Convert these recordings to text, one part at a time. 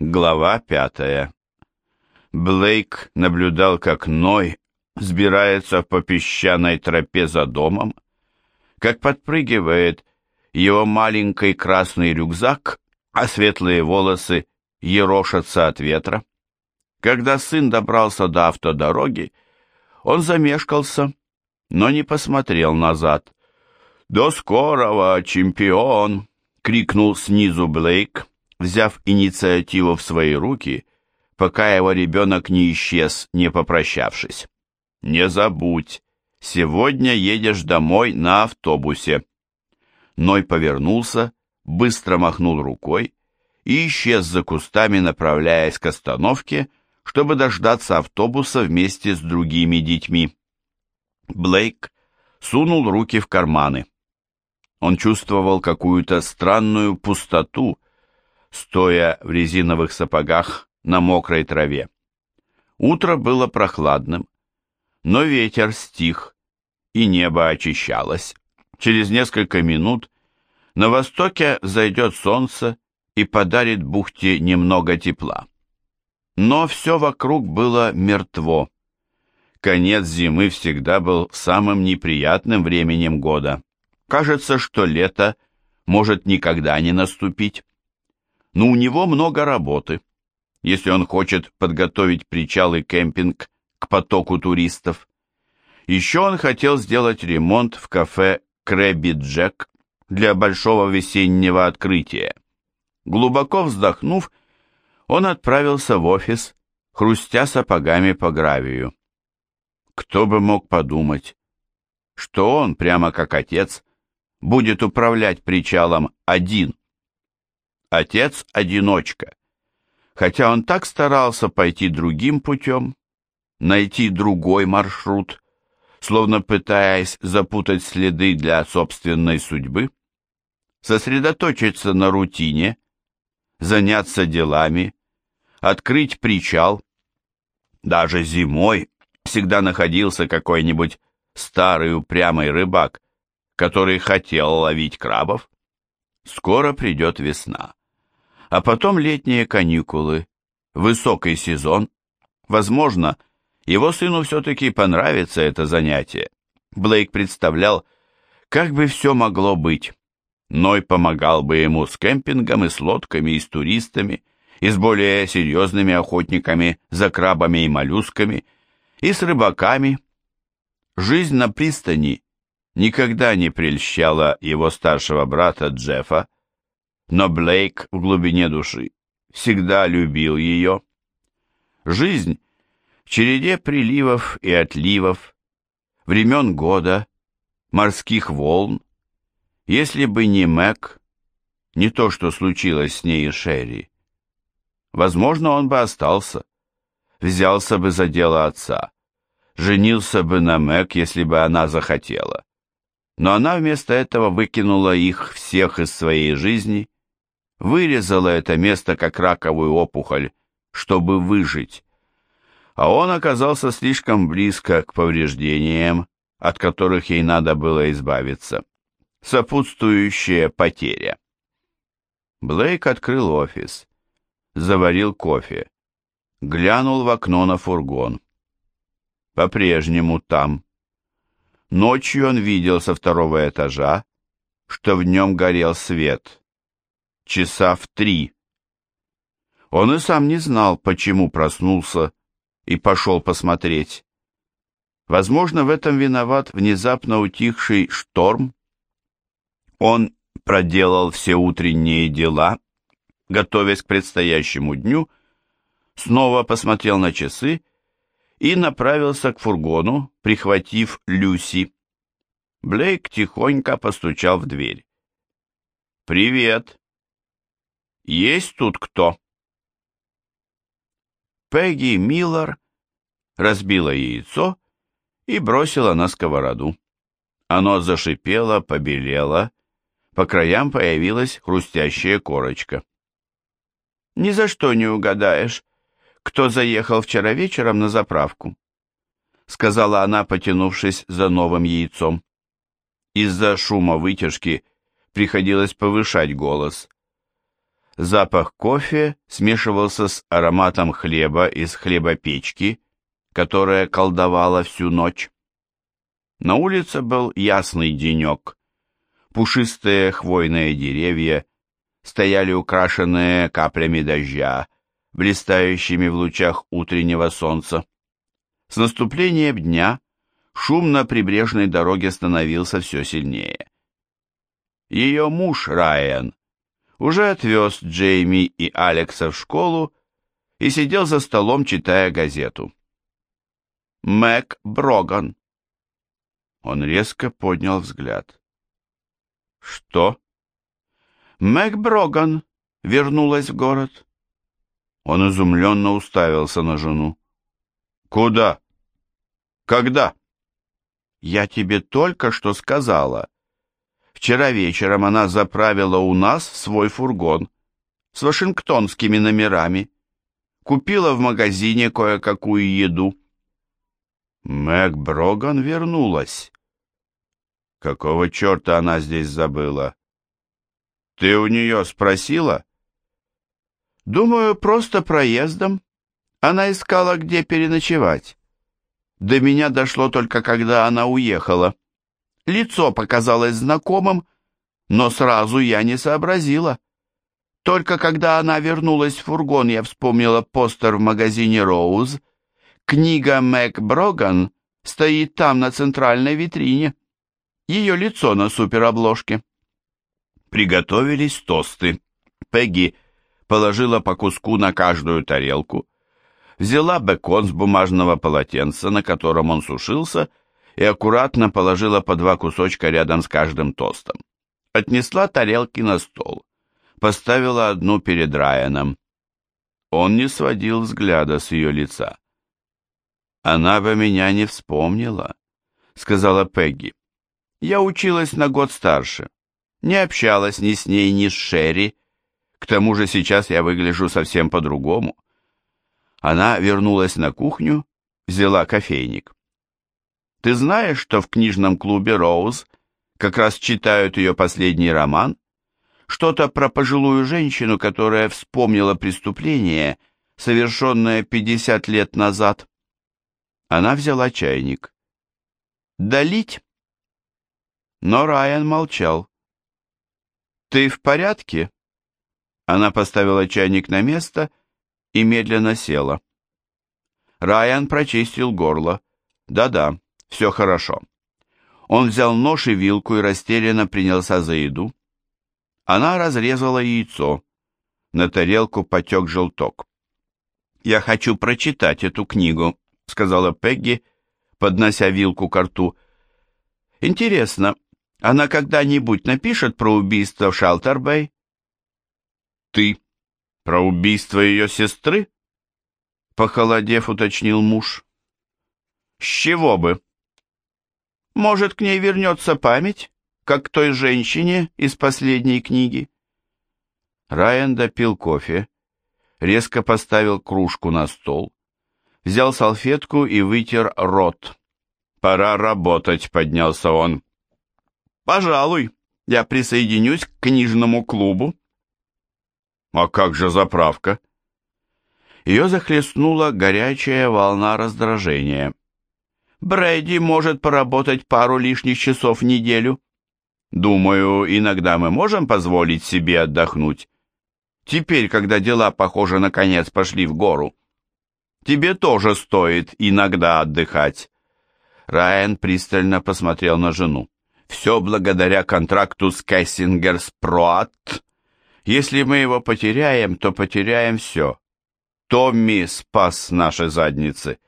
Глава пятая. Блейк наблюдал, как Ной взбирается по песчаной тропе за домом, как подпрыгивает его маленький красный рюкзак, а светлые волосы ерошатся от ветра. Когда сын добрался до автодороги, он замешкался, но не посмотрел назад. «До скорого, чемпион!» — крикнул снизу Блейк, взяв инициативу в свои руки, пока его ребенок не исчез, не попрощавшись. «Не забудь, сегодня едешь домой на автобусе». Ной повернулся, быстро махнул рукой и исчез за кустами, направляясь к остановке, чтобы дождаться автобуса вместе с другими детьми. Блейк сунул руки в карманы. Он чувствовал какую-то странную пустоту, стоя в резиновых сапогах на мокрой траве. Утро было прохладным, но ветер стих, и небо очищалось. Через несколько минут на востоке зайдет солнце и подарит бухте немного тепла. Но все вокруг было мертво. Конец зимы всегда был самым неприятным временем года. Кажется, что лето может никогда не наступить но у него много работы, если он хочет подготовить причал и кемпинг к потоку туристов. Еще он хотел сделать ремонт в кафе «Крэбби Джек» для большого весеннего открытия. Глубоко вздохнув, он отправился в офис, хрустя сапогами по гравию. Кто бы мог подумать, что он, прямо как отец, будет управлять причалом один – отец-одиночка. Хотя он так старался пойти другим путем, найти другой маршрут, словно пытаясь запутать следы для собственной судьбы, сосредоточиться на рутине, заняться делами, открыть причал. Даже зимой всегда находился какой-нибудь старый упрямый рыбак, который хотел ловить крабов. Скоро придет весна а потом летние каникулы, высокий сезон. Возможно, его сыну все-таки понравится это занятие. Блейк представлял, как бы все могло быть. Ной помогал бы ему с кемпингом и с лодками, и с туристами, и с более серьезными охотниками за крабами и моллюсками, и с рыбаками. Жизнь на пристани никогда не прельщала его старшего брата Джеффа, но Блейк в глубине души всегда любил ее. Жизнь в череде приливов и отливов, времен года, морских волн. Если бы не Мэг, не то, что случилось с ней и Шерри, возможно, он бы остался, взялся бы за дело отца, женился бы на Мэг, если бы она захотела. Но она вместо этого выкинула их всех из своей жизни вырезала это место как раковую опухоль, чтобы выжить. А он оказался слишком близко к повреждениям, от которых ей надо было избавиться. Сопутствующая потеря. Блейк открыл офис, заварил кофе, глянул в окно на фургон. По-прежнему там. Ночью он видел со второго этажа, что в нем горел свет часа в три. Он и сам не знал, почему проснулся и пошел посмотреть. Возможно, в этом виноват внезапно утихший шторм. Он проделал все утренние дела, готовясь к предстоящему дню, снова посмотрел на часы и направился к фургону, прихватив Люси. Блейк тихонько постучал в дверь. «Привет!» Есть тут кто?» Пегги Миллар разбила яйцо и бросила на сковороду. Оно зашипело, побелело, по краям появилась хрустящая корочка. «Ни за что не угадаешь, кто заехал вчера вечером на заправку», сказала она, потянувшись за новым яйцом. Из-за шума вытяжки приходилось повышать голос. Запах кофе смешивался с ароматом хлеба из хлебопечки, которая колдовала всю ночь. На улице был ясный денек. Пушистые хвойные деревья стояли украшенные каплями дождя, блистающими в лучах утреннего солнца. С наступлением дня шум на прибрежной дороге становился все сильнее. Ее муж Райан уже отвез Джейми и Алекса в школу и сидел за столом, читая газету. Мэг Броган. Он резко поднял взгляд. Что? Мэг Броган вернулась в город. Он изумленно уставился на жену. Куда? Когда? Я тебе только что сказала. Вчера вечером она заправила у нас свой фургон с вашингтонскими номерами. Купила в магазине кое-какую еду. Мэг Броган вернулась. Какого черта она здесь забыла? Ты у нее спросила? Думаю, просто проездом. Она искала, где переночевать. До меня дошло только, когда она уехала. Лицо показалось знакомым, но сразу я не сообразила. Только когда она вернулась в фургон, я вспомнила постер в магазине «Роуз», Книга Мэг Броган стоит там на центральной витрине. Ее лицо на суперобложке. Приготовились тосты. Пегги положила по куску на каждую тарелку, взяла бекон с бумажного полотенца, на котором он сушился, и аккуратно положила по два кусочка рядом с каждым тостом. Отнесла тарелки на стол, поставила одну перед Райаном. Он не сводил взгляда с ее лица. «Она бы меня не вспомнила», — сказала Пегги. «Я училась на год старше, не общалась ни с ней, ни с Шерри. К тому же сейчас я выгляжу совсем по-другому». Она вернулась на кухню, взяла кофейник. «Ты знаешь, что в книжном клубе «Роуз» как раз читают ее последний роман? Что-то про пожилую женщину, которая вспомнила преступление, совершенное 50 лет назад». Она взяла чайник. «Долить?» Но Райан молчал. «Ты в порядке?» Она поставила чайник на место и медленно села. Райан прочистил горло. «Да-да, все хорошо». Он взял нож и вилку и растерянно принялся за еду. Она разрезала яйцо. На тарелку потек желток. «Я хочу прочитать эту книгу», сказала Пегги, поднося вилку к рту. Интересно, она когда-нибудь напишет про убийство в Шалтербей? Ты про убийство ее сестры? Похолодев, уточнил муж. С чего бы? Может, к ней вернется память, как к той женщине из последней книги? Райан допил кофе, резко поставил кружку на стол, взял салфетку и вытер рот. «Пора работать», — поднялся он. «Пожалуй, я присоединюсь к книжному клубу». «А как же заправка?» Ее захлестнула горячая волна раздражения. «Брэди может поработать пару лишних часов в неделю. Думаю, иногда мы можем позволить себе отдохнуть. Теперь, когда дела, похоже, наконец пошли в гору». Тебе тоже стоит иногда отдыхать. Райан пристально посмотрел на жену. Все благодаря контракту с Кессингерс Проат. Если мы его потеряем, то потеряем все. Томми спас наши задницы.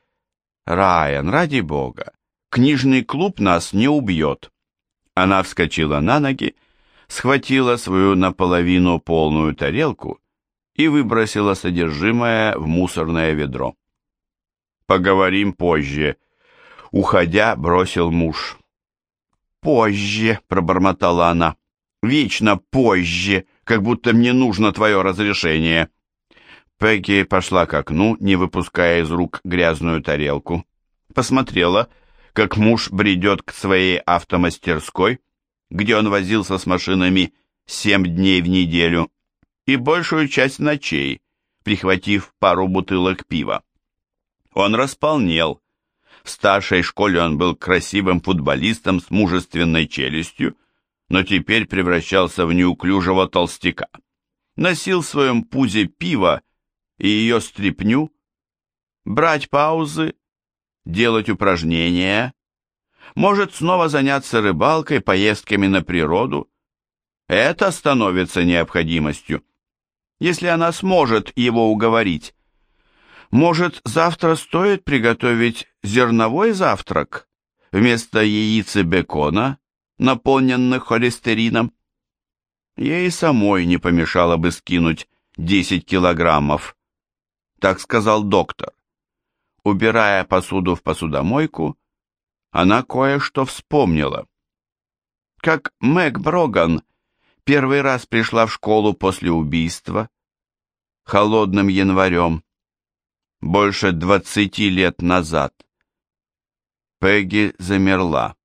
Райан, ради бога, книжный клуб нас не убьет. Она вскочила на ноги, схватила свою наполовину полную тарелку и выбросила содержимое в мусорное ведро. Поговорим позже. Уходя, бросил муж. Позже, пробормотала она. Вечно позже, как будто мне нужно твое разрешение. Пегги пошла к окну, не выпуская из рук грязную тарелку. Посмотрела, как муж бредет к своей автомастерской, где он возился с машинами семь дней в неделю. и большую часть ночей, прихватив пару бутылок пива. Он располнел. В старшей школе он был красивым футболистом с мужественной челюстью, но теперь превращался в неуклюжего толстяка. Носил в своем пузе пиво и ее стряпню, брать паузы, делать упражнения, может снова заняться рыбалкой, поездками на природу. Это становится необходимостью, если она сможет его уговорить. Может, завтра стоит приготовить зерновой завтрак вместо яиц и бекона, наполненных холестерином? Ей самой не помешало бы скинуть 10 килограммов, так сказал доктор. Убирая посуду в посудомойку, она кое-что вспомнила. Как Мэг Броган первый раз пришла в школу после убийства, холодным январем, больше двадцати лет назад. Пегги замерла.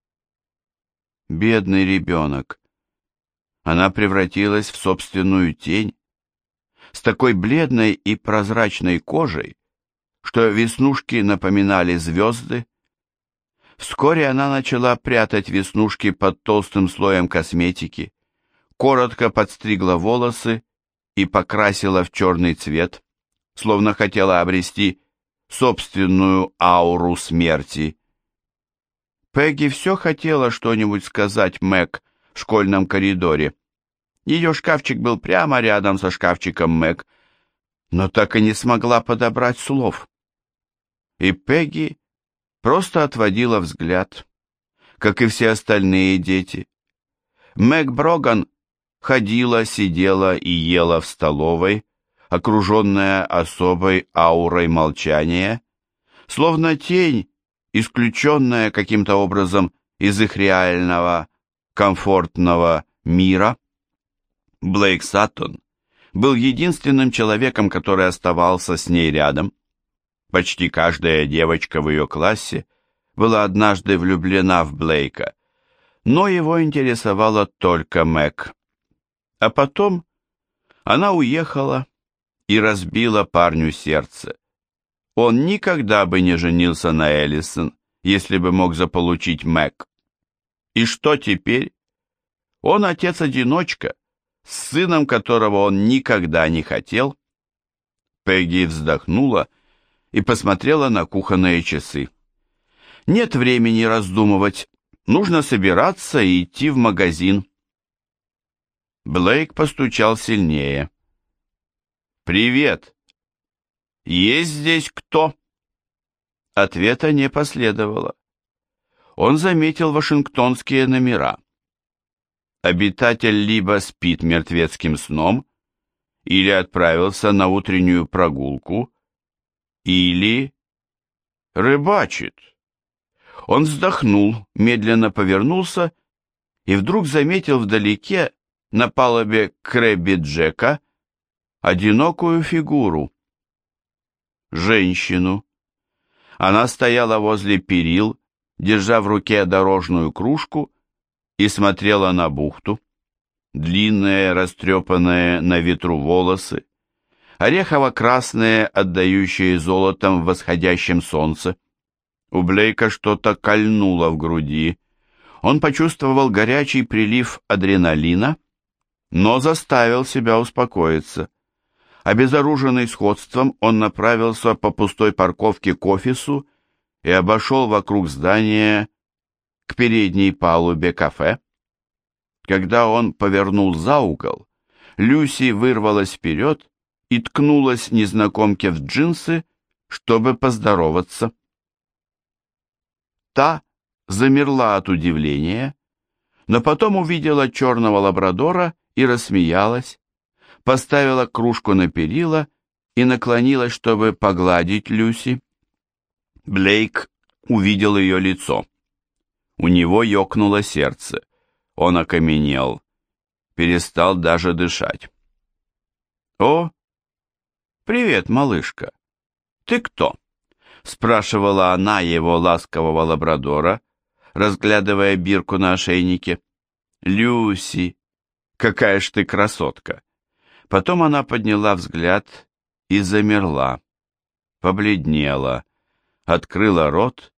Бедный ребенок. Она превратилась в собственную тень, с такой бледной и прозрачной кожей, что веснушки напоминали звезды, Вскоре она начала прятать веснушки под толстым слоем косметики, коротко подстригла волосы и покрасила в черный цвет, словно хотела обрести собственную ауру смерти. Пегги все хотела что-нибудь сказать Мэг в школьном коридоре. Ее шкафчик был прямо рядом со шкафчиком Мэг, но так и не смогла подобрать слов. И Пегги просто отводила взгляд, как и все остальные дети. Мэг Броган ходила, сидела и ела в столовой, окруженная особой аурой молчания, словно тень, исключенная каким-то образом из их реального, комфортного мира. Блейк Саттон был единственным человеком, который оставался с ней рядом. Почти каждая девочка в ее классе была однажды влюблена в Блейка, но его интересовала только Мэг. А потом она уехала и разбила парню сердце. Он никогда бы не женился на Эллисон, если бы мог заполучить Мэг. И что теперь? Он отец-одиночка, с сыном которого он никогда не хотел. Пегги вздохнула и посмотрела на кухонные часы. Нет времени раздумывать, нужно собираться и идти в магазин. Блейк постучал сильнее. «Привет! Есть здесь кто?» Ответа не последовало. Он заметил вашингтонские номера. Обитатель либо спит мертвецким сном, или отправился на утреннюю прогулку, или рыбачит. Он вздохнул, медленно повернулся и вдруг заметил вдалеке на палубе Крэбби Джека одинокую фигуру. Женщину. Она стояла возле перил, держа в руке дорожную кружку и смотрела на бухту. Длинные, растрепанные на ветру волосы, орехово-красные, отдающие золотом в восходящем солнце. У Блейка что-то кольнуло в груди. Он почувствовал горячий прилив адреналина, но заставил себя успокоиться. Обезоруженный сходством, он направился по пустой парковке к офису и обошел вокруг здания к передней палубе кафе. Когда он повернул за угол, Люси вырвалась вперед и ткнулась незнакомке в джинсы, чтобы поздороваться. Та замерла от удивления, но потом увидела черного лабрадора и рассмеялась, поставила кружку на перила и наклонилась, чтобы погладить Люси. Блейк увидел ее лицо. У него ёкнуло сердце. Он окаменел, перестал даже дышать. «О, «Привет, малышка. Ты кто?» — спрашивала она его ласкового лабрадора, разглядывая бирку на ошейнике. «Люси, какая ж ты красотка!» Потом она подняла взгляд и замерла, побледнела, открыла рот,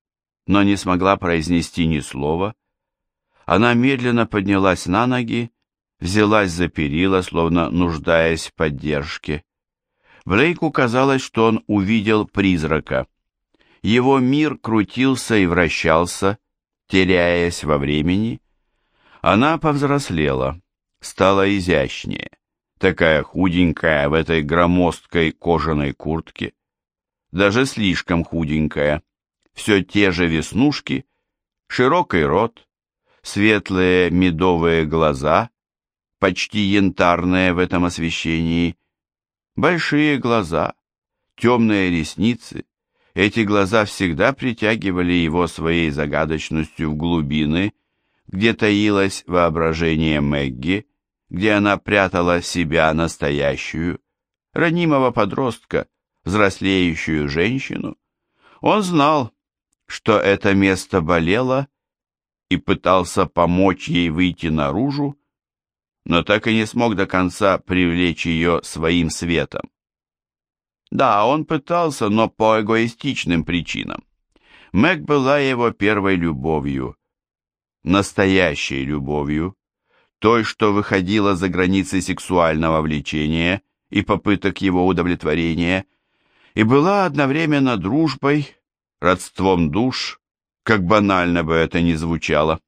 но не смогла произнести ни слова. Она медленно поднялась на ноги, взялась за перила, словно нуждаясь в поддержке. Блейку казалось, что он увидел призрака. Его мир крутился и вращался, теряясь во времени. Она повзрослела, стала изящнее, такая худенькая в этой громоздкой кожаной куртке, даже слишком худенькая, все те же веснушки, широкий рот, светлые медовые глаза, почти янтарные в этом освещении, Большие глаза, темные ресницы. Эти глаза всегда притягивали его своей загадочностью в глубины, где таилось воображение Мэгги, где она прятала себя настоящую, ранимого подростка, взрослеющую женщину. Он знал, что это место болело, и пытался помочь ей выйти наружу, но так и не смог до конца привлечь ее своим светом. Да, он пытался, но по эгоистичным причинам. Мэг была его первой любовью, настоящей любовью, той, что выходила за границы сексуального влечения и попыток его удовлетворения, и была одновременно дружбой, родством душ, как банально бы это ни звучало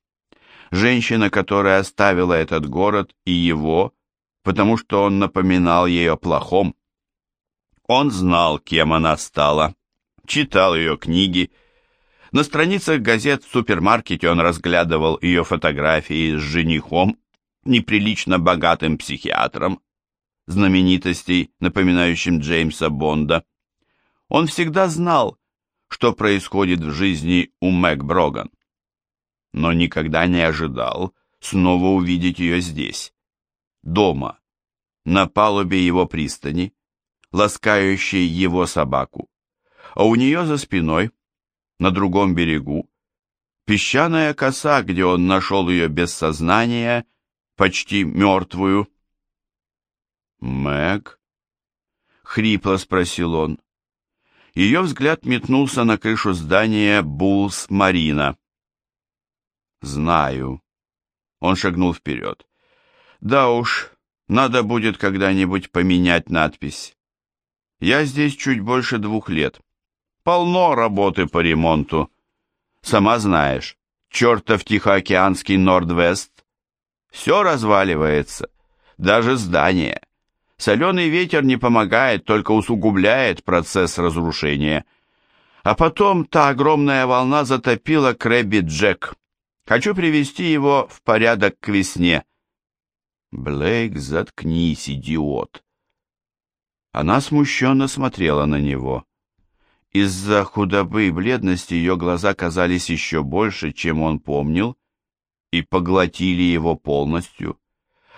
женщина, которая оставила этот город и его, потому что он напоминал ей о плохом. Он знал, кем она стала, читал ее книги. На страницах газет в супермаркете он разглядывал ее фотографии с женихом, неприлично богатым психиатром, знаменитостей, напоминающим Джеймса Бонда. Он всегда знал, что происходит в жизни у Мэг Броган но никогда не ожидал снова увидеть ее здесь, дома, на палубе его пристани, ласкающей его собаку, а у нее за спиной, на другом берегу, песчаная коса, где он нашел ее без сознания, почти мертвую. «Мэг?» — хрипло спросил он. Ее взгляд метнулся на крышу здания Булс-Марина. Знаю. Он шагнул вперед. Да уж, надо будет когда-нибудь поменять надпись. Я здесь чуть больше двух лет. Полно работы по ремонту. Сама знаешь, чертов Тихоокеанский Нордвест. Все разваливается, даже здание. Соленый ветер не помогает, только усугубляет процесс разрушения. А потом та огромная волна затопила Крэбби Джек. Хочу привести его в порядок к весне. Блейк, заткнись, идиот. Она смущенно смотрела на него. Из-за худобы и бледности ее глаза казались еще больше, чем он помнил, и поглотили его полностью.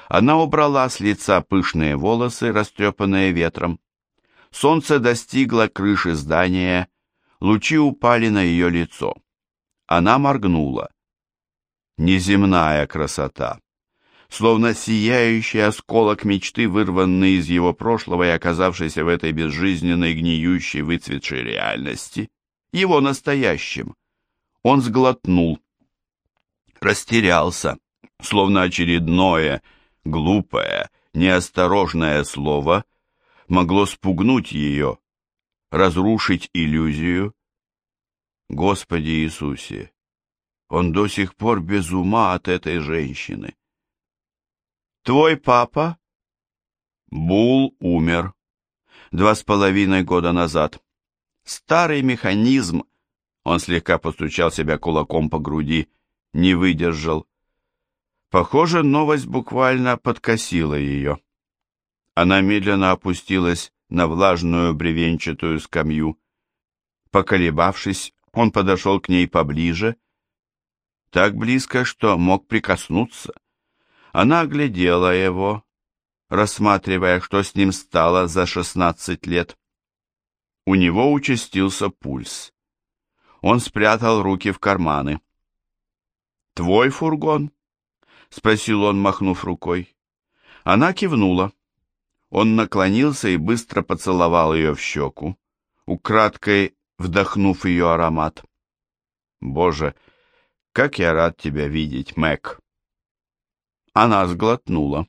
Она убрала с лица пышные волосы, растрепанные ветром. Солнце достигло крыши здания, лучи упали на ее лицо. Она моргнула неземная красота, словно сияющий осколок мечты, вырванный из его прошлого и оказавшийся в этой безжизненной, гниющей, выцветшей реальности, его настоящим. Он сглотнул, растерялся, словно очередное, глупое, неосторожное слово могло спугнуть ее, разрушить иллюзию. Господи Иисусе, он до сих пор без ума от этой женщины. Твой папа? Бул умер. Два с половиной года назад. Старый механизм, он слегка постучал себя кулаком по груди, не выдержал. Похоже, новость буквально подкосила ее. Она медленно опустилась на влажную бревенчатую скамью. Поколебавшись, он подошел к ней поближе так близко, что мог прикоснуться. Она оглядела его, рассматривая, что с ним стало за шестнадцать лет. У него участился пульс. Он спрятал руки в карманы. «Твой фургон?» — спросил он, махнув рукой. Она кивнула. Он наклонился и быстро поцеловал ее в щеку, украдкой вдохнув ее аромат. «Боже, как я рад тебя видеть, Мэг!» Она сглотнула.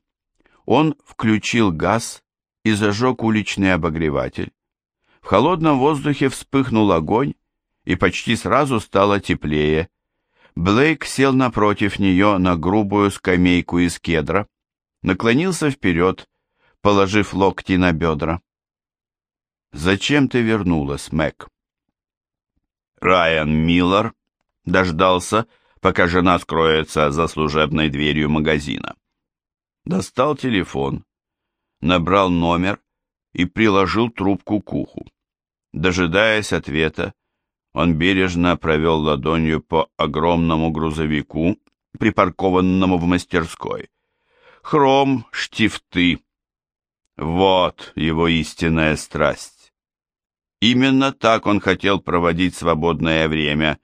Он включил газ и зажег уличный обогреватель. В холодном воздухе вспыхнул огонь, и почти сразу стало теплее. Блейк сел напротив нее на грубую скамейку из кедра, наклонился вперед, положив локти на бедра. «Зачем ты вернулась, Мэг?» Райан Миллер дождался, пока жена скроется за служебной дверью магазина. Достал телефон, набрал номер и приложил трубку к уху. Дожидаясь ответа, он бережно провел ладонью по огромному грузовику, припаркованному в мастерской. Хром, штифты. Вот его истинная страсть. Именно так он хотел проводить свободное время,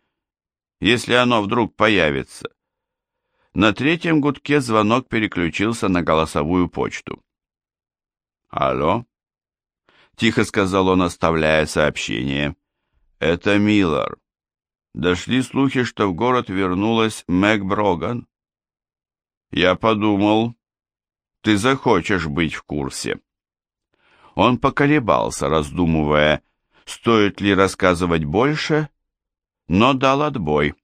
если оно вдруг появится. На третьем гудке звонок переключился на голосовую почту. «Алло?» — тихо сказал он, оставляя сообщение. «Это Миллар. Дошли слухи, что в город вернулась Мэг Броган. Я подумал, ты захочешь быть в курсе». Он поколебался, раздумывая, стоит ли рассказывать больше, но дал отбой.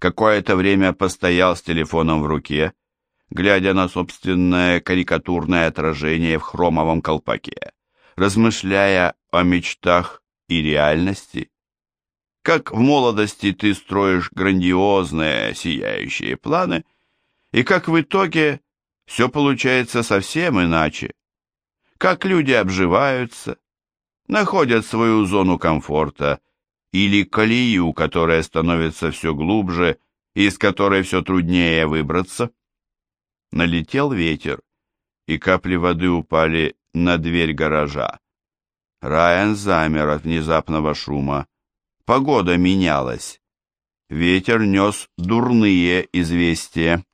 Какое-то время постоял с телефоном в руке, глядя на собственное карикатурное отражение в хромовом колпаке, размышляя о мечтах и реальности. Как в молодости ты строишь грандиозные, сияющие планы, и как в итоге все получается совсем иначе. Как люди обживаются, находят свою зону комфорта или колею, которая становится все глубже и из которой все труднее выбраться. Налетел ветер, и капли воды упали на дверь гаража. Райан замер от внезапного шума. Погода менялась. Ветер нес дурные известия.